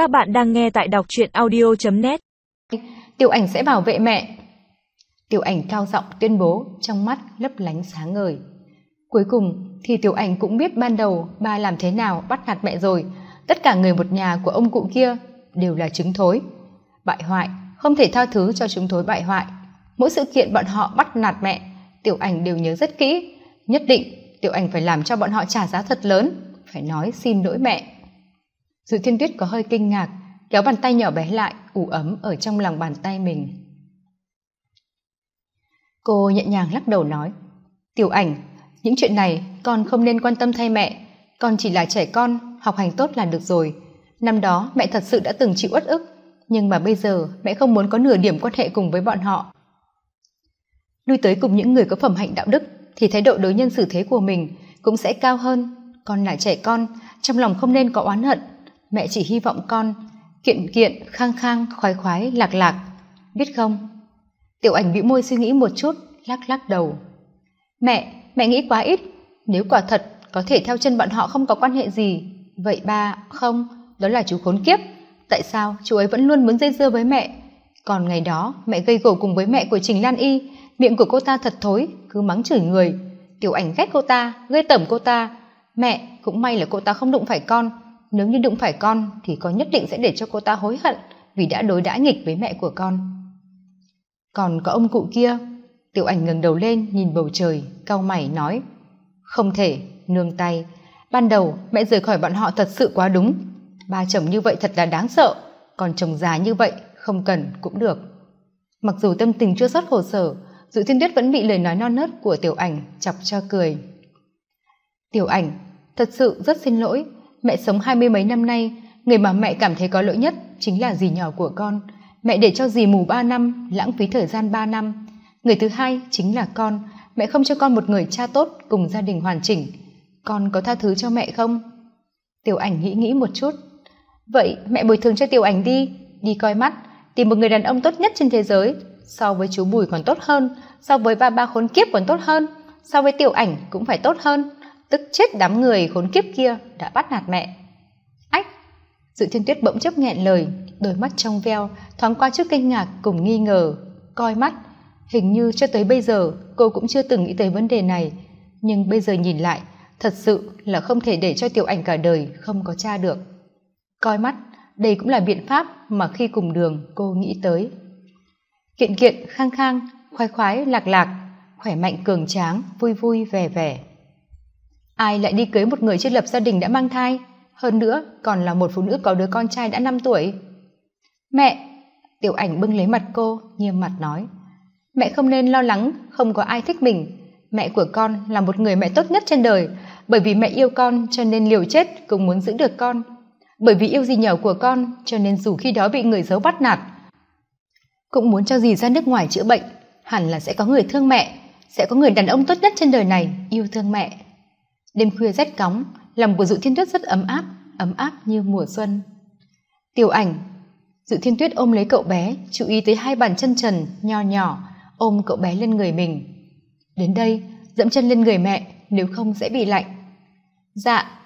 Các bạn đang nghe tại đọc truyện audio.net Tiểu ảnh sẽ bảo vệ mẹ. Tiểu ảnh cao giọng tuyên bố trong mắt lấp lánh sáng ngời. Cuối cùng thì tiểu ảnh cũng biết ban đầu ba làm thế nào bắt nạt mẹ rồi. Tất cả người một nhà của ông cụ kia đều là trứng thối. Bại hoại, không thể tha thứ cho chứng thối bại hoại. Mỗi sự kiện bọn họ bắt nạt mẹ, tiểu ảnh đều nhớ rất kỹ. Nhất định tiểu ảnh phải làm cho bọn họ trả giá thật lớn, phải nói xin lỗi mẹ dự thiên tuyết có hơi kinh ngạc, kéo bàn tay nhỏ bé lại, ủ ấm ở trong lòng bàn tay mình. Cô nhẹ nhàng lắc đầu nói, tiểu ảnh, những chuyện này con không nên quan tâm thay mẹ. Con chỉ là trẻ con, học hành tốt là được rồi. Năm đó mẹ thật sự đã từng chịu uất ức, nhưng mà bây giờ mẹ không muốn có nửa điểm quan hệ cùng với bọn họ. Lui tới cùng những người có phẩm hạnh đạo đức, thì thái độ đối nhân xử thế của mình cũng sẽ cao hơn. Con là trẻ con, trong lòng không nên có oán hận mẹ chỉ hy vọng con kiện kiện, khang khang, khoái khoái, lạc lạc. Biết không? Tiểu ảnh bĩu môi suy nghĩ một chút, lắc lắc đầu. Mẹ mẹ nghĩ quá ít. Nếu quả thật có thể theo chân bọn họ không có quan hệ gì, vậy ba, không, đó là chú khốn kiếp. Tại sao chú ấy vẫn luôn muốn dây dưa với mẹ? Còn ngày đó, mẹ gây gổ cùng với mẹ của trình lan y. Miệng của cô ta thật thối, cứ mắng chửi người. Tiểu ảnh ghét cô ta gây tẩm cô ta. Mẹ, cũng may là cô ta không đụng phải con nếu như đụng phải con thì con nhất định sẽ để cho cô ta hối hận vì đã đối đãi nghịch với mẹ của con. Còn có ông cụ kia, tiểu ảnh ngẩng đầu lên nhìn bầu trời, cau mày nói, không thể, nương tay, ban đầu mẹ rời khỏi bọn họ thật sự quá đúng. Ba chồng như vậy thật là đáng sợ, còn chồng già như vậy không cần cũng được. Mặc dù tâm tình chưa xuất hồ sở dự thiên tuyết vẫn bị lời nói non nớt của tiểu ảnh chọc cho cười. Tiểu ảnh, thật sự rất xin lỗi mẹ sống hai mươi mấy năm nay, người mà mẹ cảm thấy có lỗi nhất chính là dì nhỏ của con. Mẹ để cho dì mù ba năm, lãng phí thời gian ba năm. Người thứ hai chính là con. Mẹ không cho con một người cha tốt cùng gia đình hoàn chỉnh. Con có tha thứ cho mẹ không? Tiểu ảnh nghĩ nghĩ một chút. Vậy, mẹ bồi thường cho tiểu ảnh đi. Đi coi mắt. Tìm một người đàn ông tốt nhất trên thế giới. So với chú bùi còn tốt hơn. So với ba ba khốn kiếp còn tốt hơn. So với tiểu ảnh cũng phải tốt hơn tức chết đám người khốn kiếp kia đã bắt nạt mẹ. Ách! Dự thiên tuyết bỗng chốc nghẹn lời, đôi mắt trong veo, thoáng qua chút kinh ngạc cùng nghi ngờ, coi mắt. Hình như cho tới bây giờ, cô cũng chưa từng nghĩ tới vấn đề này. Nhưng bây giờ nhìn lại, thật sự là không thể để cho tiểu ảnh cả đời không có cha được. Coi mắt, đây cũng là biện pháp mà khi cùng đường, cô nghĩ tới. Kiện kiện, khang khang, khoái khoái, lạc lạc, khỏe mạnh, cường tráng, vui vui, vẻ vẻ ai lại đi cưới một người chưa lập gia đình đã mang thai? Hơn nữa, còn là một phụ nữ có đứa con trai đã năm tuổi. Mẹ, tiểu ảnh bưng lấy mặt cô nghiêm mặt nói. Mẹ không nên lo lắng, không có ai thích mình. Mẹ của con là một người mẹ tốt nhất trên đời. Bởi vì mẹ yêu con cho nên liều chết cũng muốn giữ được con. Bởi vì yêu gì nhỏ của con cho nên dù khi đó bị người giấu bắt nạt, cũng muốn cho dì ra nước ngoài chữa bệnh, hẳn là sẽ có người thương mẹ, sẽ có người đàn ông tốt nhất trên đời này yêu thương mẹ đêm khuya rét cóng, lòng của dự thiên tuyết rất ấm áp ấm áp như mùa xuân. Tiểu ảnh, dự thiên tuyết ôm lấy cậu bé, chú ý tới hai bàn chân trần, nho nhỏ, ôm cậu bé lên người mình. Đến đây, dẫm chân lên người mẹ, nếu không sẽ bị lạnh. Dạ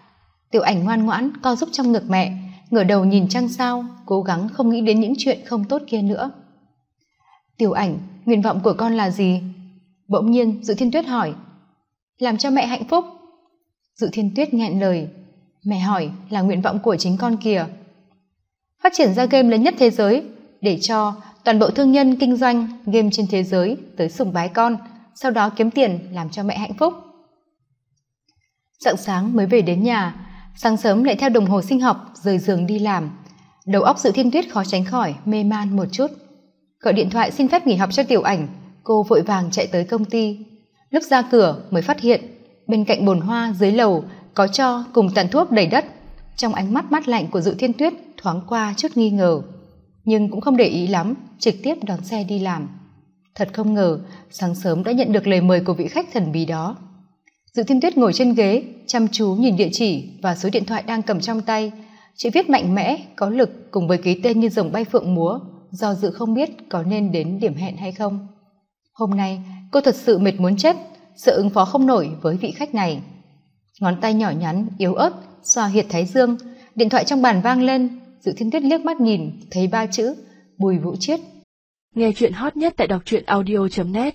tiểu ảnh ngoan ngoãn, co giúp trong ngực mẹ, ngửa đầu nhìn trăng sao, cố gắng không nghĩ đến những chuyện không tốt kia nữa. Tiểu ảnh, nguyện vọng của con là gì? Bỗng nhiên, dự thiên tuyết hỏi, làm cho mẹ hạnh phúc dự thiên tuyết nghẹn lời. Mẹ hỏi là nguyện vọng của chính con kìa. Phát triển ra game lớn nhất thế giới, để cho toàn bộ thương nhân, kinh doanh, game trên thế giới tới sùng bái con, sau đó kiếm tiền làm cho mẹ hạnh phúc. Rạng sáng mới về đến nhà, sáng sớm lại theo đồng hồ sinh học rời giường đi làm. Đầu óc dự thiên tuyết khó tránh khỏi mê man một chút. Gọi điện thoại xin phép nghỉ học cho tiểu ảnh, cô vội vàng chạy tới công ty. Lúc ra cửa mới phát hiện bên cạnh bồn hoa, dưới lầu, có cho cùng tàn thuốc đầy đất. Trong ánh mắt mát lạnh của dự thiên tuyết, thoáng qua chút nghi ngờ. Nhưng cũng không để ý lắm, trực tiếp đón xe đi làm. Thật không ngờ, sáng sớm đã nhận được lời mời của vị khách thần bí đó. Dự thiên tuyết ngồi trên ghế, chăm chú nhìn địa chỉ và số điện thoại đang cầm trong tay. Chữ viết mạnh mẽ, có lực cùng với ký tên như dòng bay phượng múa, do dự không biết có nên đến điểm hẹn hay không. Hôm nay, cô thật sự mệt muốn chết sợ ứng phó không nổi với vị khách này. Ngón tay nhỏ nhắn, yếu ớt, xoa huyệt thái dương. Điện thoại trong bàn vang lên. Dự thiên tuyết liếc mắt nhìn, thấy ba chữ, bùi vũ chiết. Nghe chuyện hot nhất tại đọc truyện audio net.